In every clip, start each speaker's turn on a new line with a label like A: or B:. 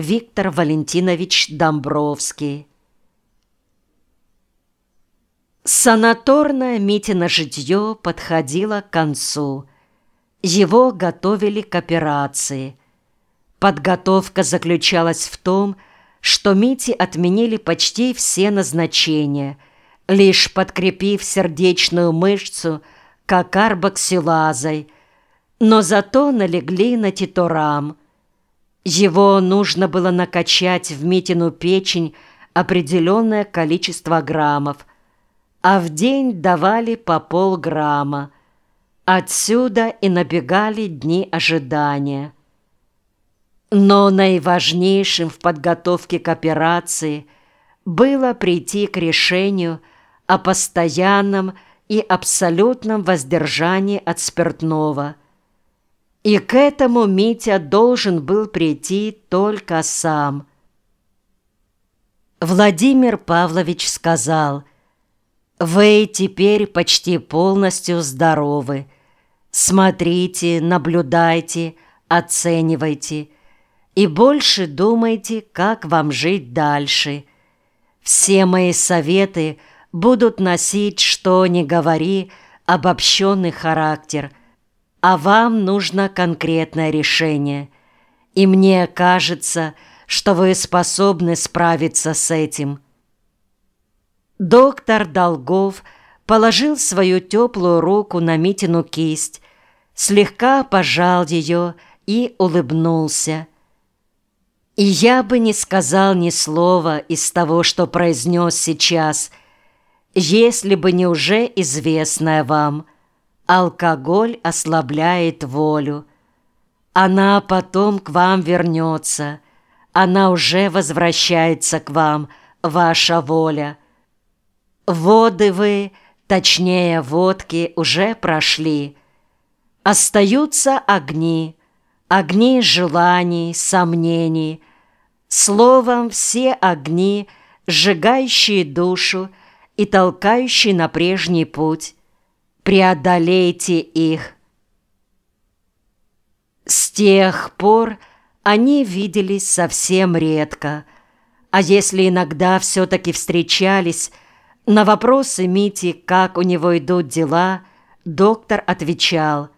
A: Виктор Валентинович Домбровский Санаторное Митино житье подходило к концу. Его готовили к операции. Подготовка заключалась в том, что Мите отменили почти все назначения, лишь подкрепив сердечную мышцу кокарбоксилазой, но зато налегли на титурам. Его нужно было накачать в Митину печень определенное количество граммов, а в день давали по полграмма. Отсюда и набегали дни ожидания. Но наиважнейшим в подготовке к операции было прийти к решению о постоянном и абсолютном воздержании от спиртного. И к этому Митя должен был прийти только сам. Владимир Павлович сказал, «Вы теперь почти полностью здоровы. Смотрите, наблюдайте, оценивайте» и больше думайте, как вам жить дальше. Все мои советы будут носить, что ни говори, обобщенный характер, а вам нужно конкретное решение. И мне кажется, что вы способны справиться с этим. Доктор Долгов положил свою теплую руку на Митину кисть, слегка пожал ее и улыбнулся. И я бы не сказал ни слова из того, что произнес сейчас, если бы не уже известное вам. Алкоголь ослабляет волю. Она потом к вам вернется. Она уже возвращается к вам, ваша воля. Воды вы, точнее водки, уже прошли. Остаются огни, огни желаний, сомнений, Словом, все огни, сжигающие душу и толкающие на прежний путь, преодолейте их. С тех пор они виделись совсем редко, а если иногда все-таки встречались, на вопросы Мити, как у него идут дела, доктор отвечал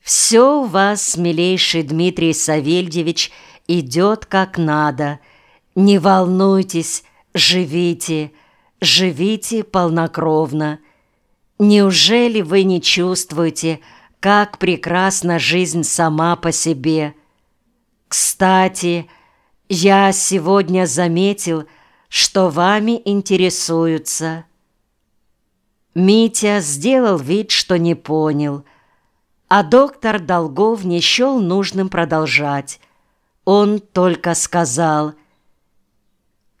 A: «Все у вас, милейший Дмитрий Савельевич, — идет как надо. Не волнуйтесь, живите, живите полнокровно. Неужели вы не чувствуете, как прекрасна жизнь сама по себе? Кстати, я сегодня заметил, что вами интересуются. Митя сделал вид, что не понял, а доктор Долгов не счел нужным продолжать. Он только сказал,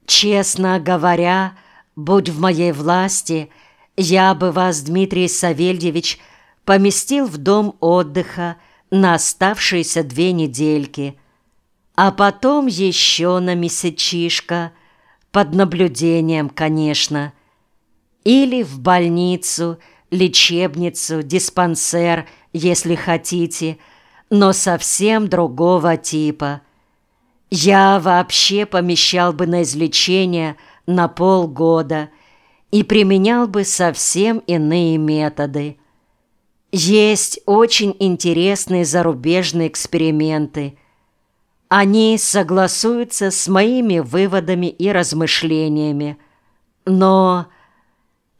A: «Честно говоря, будь в моей власти, я бы вас, Дмитрий Савельевич, поместил в дом отдыха на оставшиеся две недельки, а потом еще на месячишко, под наблюдением, конечно, или в больницу, лечебницу, диспансер, если хотите, но совсем другого типа – я вообще помещал бы на излечение на полгода и применял бы совсем иные методы. Есть очень интересные зарубежные эксперименты. Они согласуются с моими выводами и размышлениями. Но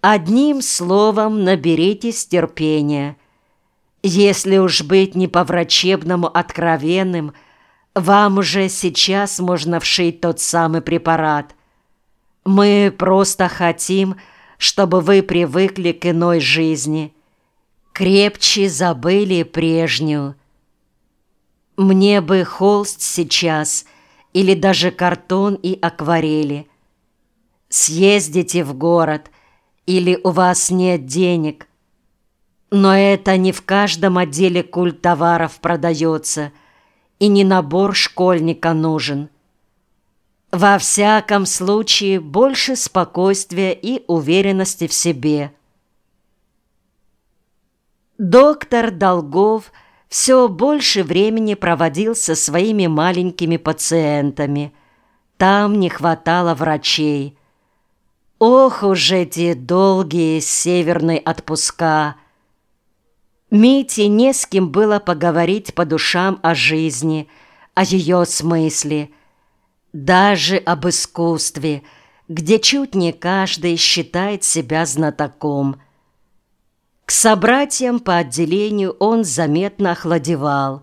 A: одним словом наберитесь терпения. Если уж быть не по-врачебному откровенным – вам уже сейчас можно вшить тот самый препарат. Мы просто хотим, чтобы вы привыкли к иной жизни, крепче забыли прежнюю. Мне бы холст сейчас или даже картон и акварели. Съездите в город или у вас нет денег. Но это не в каждом отделе культ товаров продается – и не набор школьника нужен. Во всяком случае, больше спокойствия и уверенности в себе. Доктор Долгов все больше времени проводил со своими маленькими пациентами. Там не хватало врачей. Ох уж эти долгие северные отпуска! Мите не с кем было поговорить по душам о жизни, о ее смысле, даже об искусстве, где чуть не каждый считает себя знатоком. К собратьям по отделению он заметно охладевал.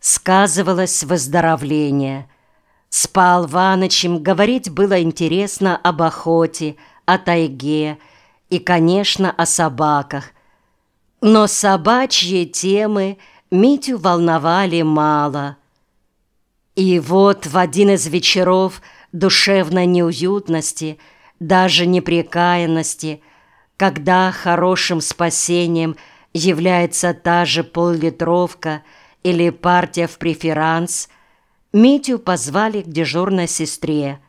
A: Сказывалось выздоровление. Спал Ванычем, говорить было интересно об охоте, о тайге и, конечно, о собаках – но собачьи темы Митю волновали мало. И вот в один из вечеров душевной неуютности, даже непрекаянности, когда хорошим спасением является та же поллитровка или партия в преферанс, Митю позвали к дежурной сестре.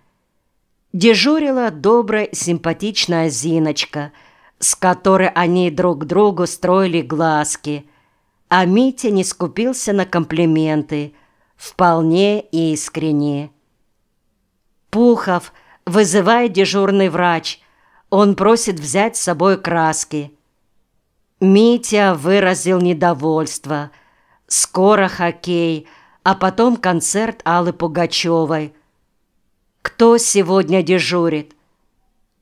A: Дежурила добрая симпатичная Зиночка – с которой они друг другу строили глазки, а Митя не скупился на комплименты, вполне искренне. «Пухов, вызывай дежурный врач, он просит взять с собой краски». Митя выразил недовольство. Скоро хоккей, а потом концерт Аллы Пугачевой. Кто сегодня дежурит?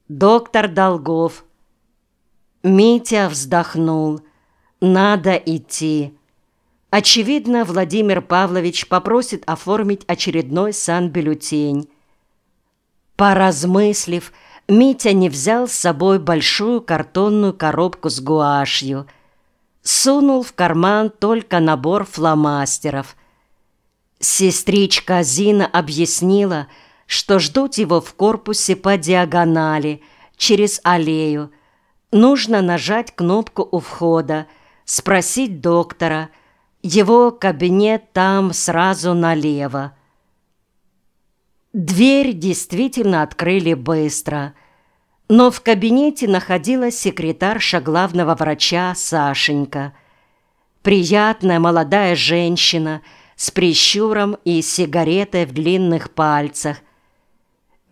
A: Доктор Долгов. Митя вздохнул. «Надо идти». Очевидно, Владимир Павлович попросит оформить очередной санбюллетень. Поразмыслив, Митя не взял с собой большую картонную коробку с гуашью. Сунул в карман только набор фломастеров. Сестричка Зина объяснила, что ждут его в корпусе по диагонали, через аллею, Нужно нажать кнопку у входа, спросить доктора. Его кабинет там сразу налево. Дверь действительно открыли быстро, но в кабинете находилась секретарша главного врача Сашенька. Приятная молодая женщина с прищуром и сигаретой в длинных пальцах.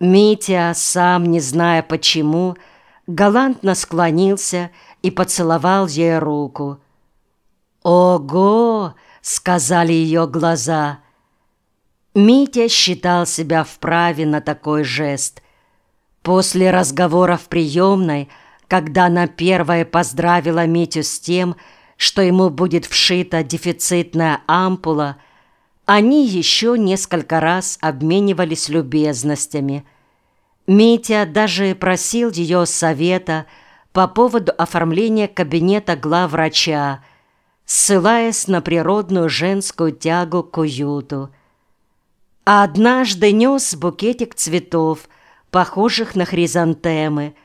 A: Митя, сам не зная почему, галантно склонился и поцеловал ей руку. «Ого!» — сказали ее глаза. Митя считал себя вправе на такой жест. После разговора в приемной, когда она первая поздравила Митю с тем, что ему будет вшита дефицитная ампула, они еще несколько раз обменивались любезностями — Митя даже просил ее совета по поводу оформления кабинета главврача, ссылаясь на природную женскую тягу к уюту. А однажды нес букетик цветов, похожих на хризантемы,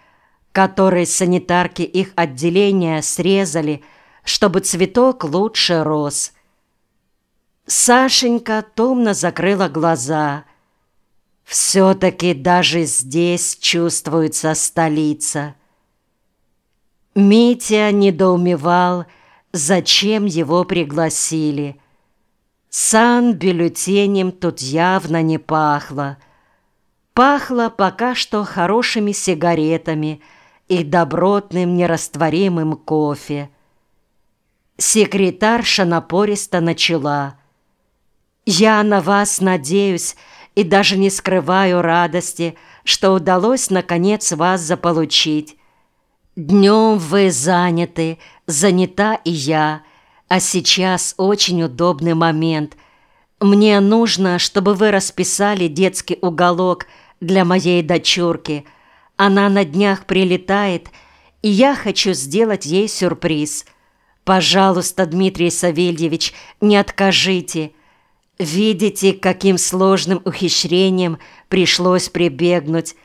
A: которые санитарки их отделения срезали, чтобы цветок лучше рос. Сашенька томно закрыла глаза – все-таки даже здесь чувствуется столица. Митя недоумевал, зачем его пригласили. Сан-бюллетенем тут явно не пахло. Пахло пока что хорошими сигаретами и добротным нерастворимым кофе. Секретарша напористо начала. «Я на вас надеюсь, и даже не скрываю радости, что удалось, наконец, вас заполучить. Днем вы заняты, занята и я, а сейчас очень удобный момент. Мне нужно, чтобы вы расписали детский уголок для моей дочурки. Она на днях прилетает, и я хочу сделать ей сюрприз. Пожалуйста, Дмитрий Савельевич, не откажите». Видите, каким сложным ухищрением пришлось прибегнуть.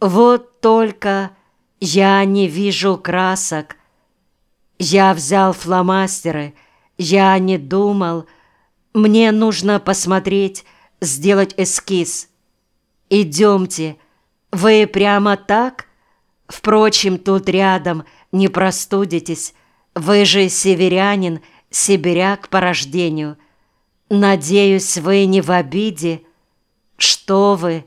A: Вот только я не вижу красок. Я взял фломастеры, я не думал. Мне нужно посмотреть, сделать эскиз. Идемте, вы прямо так? Впрочем, тут рядом, не простудитесь. Вы же северянин, сибиряк по рождению. Надеюсь, вы не в обиде. Что вы,